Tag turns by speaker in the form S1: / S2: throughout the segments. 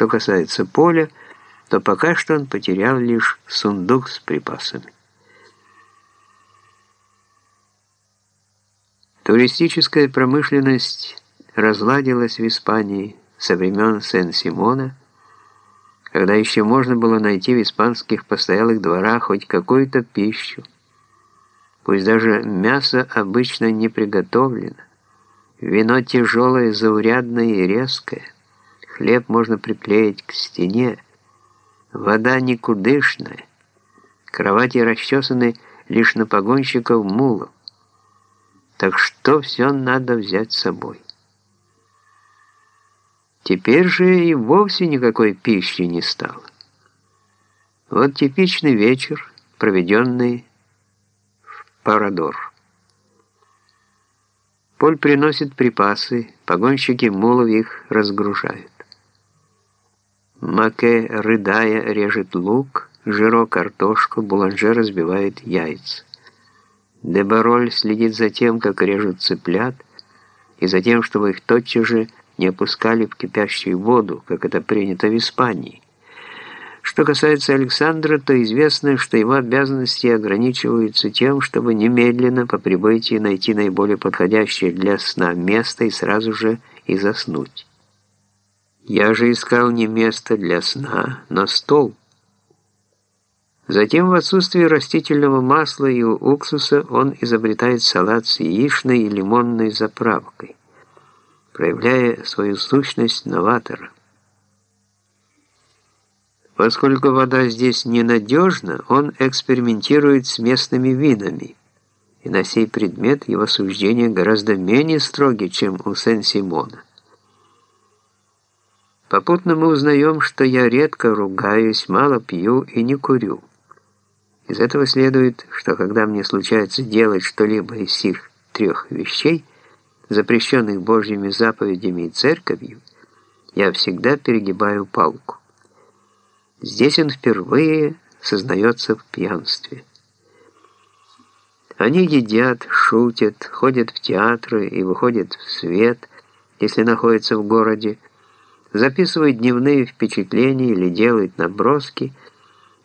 S1: Что касается поля, то пока что он потерял лишь сундук с припасами. Туристическая промышленность разладилась в Испании со времен Сен-Симона, когда еще можно было найти в испанских постоялых дворах хоть какую-то пищу. Пусть даже мясо обычно не приготовлено, вино тяжелое, заурядное и резкое, хлеб можно приклеить к стене, вода никудышная, кровати расчесаны лишь на погонщиков мулов. Так что все надо взять с собой. Теперь же и вовсе никакой пищи не стало. Вот типичный вечер, проведенный в Парадор. Поль приносит припасы, погонщики мулов их разгружают. Маке, рыдая, режет лук, Жиро картошку, Буланже разбивает яйца. Дебароль следит за тем, как режут цыплят, и за тем, чтобы их тотчас же не опускали в кипящую воду, как это принято в Испании. Что касается Александра, то известно, что его обязанности ограничиваются тем, чтобы немедленно по прибытии найти наиболее подходящее для сна место и сразу же и заснуть. Я же искал не место для сна, но стол. Затем в отсутствие растительного масла и уксуса он изобретает салат с яичной и лимонной заправкой проявляя свою сущность новатора. Поскольку вода здесь ненадежна, он экспериментирует с местными винами, и на сей предмет его суждения гораздо менее строги, чем у Сен-Симона. Попутно мы узнаем, что я редко ругаюсь, мало пью и не курю. Из этого следует, что когда мне случается делать что-либо из сих трех вещей, запрещенных Божьими заповедями и церковью, я всегда перегибаю палку. Здесь он впервые сознается в пьянстве. Они едят, шутят, ходят в театры и выходят в свет, если находятся в городе, записывают дневные впечатления или делают наброски,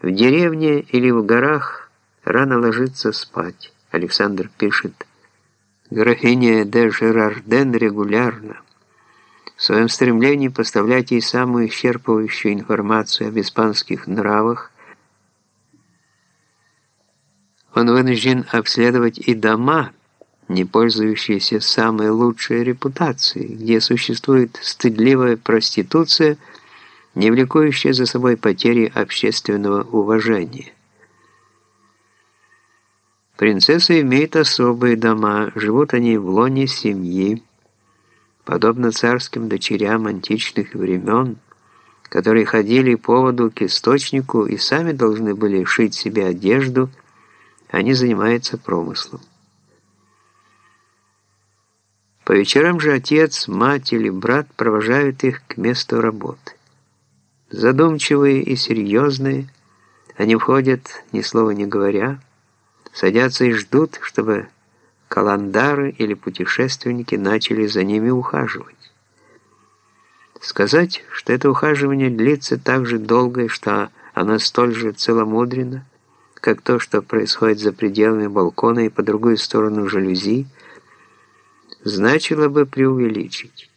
S1: в деревне или в горах рано ложится спать. Александр пишет Графиня де Жерарден регулярно в своем стремлении поставлять ей самую исчерпывающую информацию об испанских нравах, он вынужден обследовать и дома, не пользующиеся самой лучшей репутацией, где существует стыдливая проституция, не влекущая за собой потери общественного уважения. Принцессы имеют особые дома, живут они в лоне семьи, подобно царским дочерям античных времен, которые ходили по воду к источнику и сами должны были шить себе одежду, они занимаются промыслом. По вечерам же отец, мать или брат провожают их к месту работы. Задумчивые и серьезные, они входят, ни слова не говоря, садятся и ждут, чтобы каландары или путешественники начали за ними ухаживать. Сказать, что это ухаживание длится так же долго и что оно столь же целомудренно, как то, что происходит за пределами балкона и по другую сторону жалюзи, значило бы преувеличить.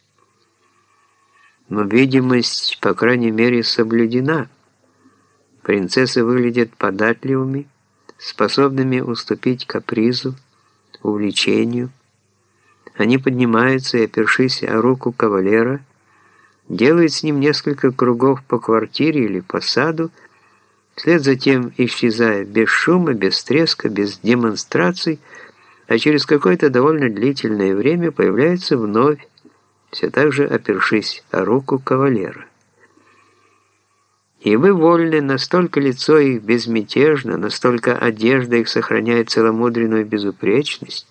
S1: Но видимость, по крайней мере, соблюдена. Принцессы выглядят податливыми, способными уступить капризу, увлечению. Они поднимаются и, опершись о руку кавалера, делают с ним несколько кругов по квартире или по саду, вслед за тем исчезая без шума, без треска, без демонстраций, а через какое-то довольно длительное время появляются вновь, все так же опершись о руку кавалера. И вы вольны, настолько лицо их безмятежно, настолько одежда их сохраняет целомудренную безупречность,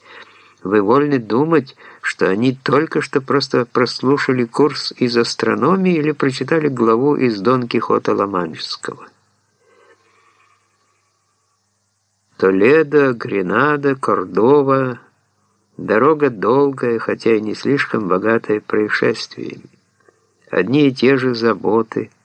S1: вы вольны думать, что они только что просто прослушали курс из астрономии или прочитали главу из Дон Кихота Ламанческого. Толедо, Гренада, Кордова – дорога долгая, хотя и не слишком богатая происшествиями. Одни и те же заботы –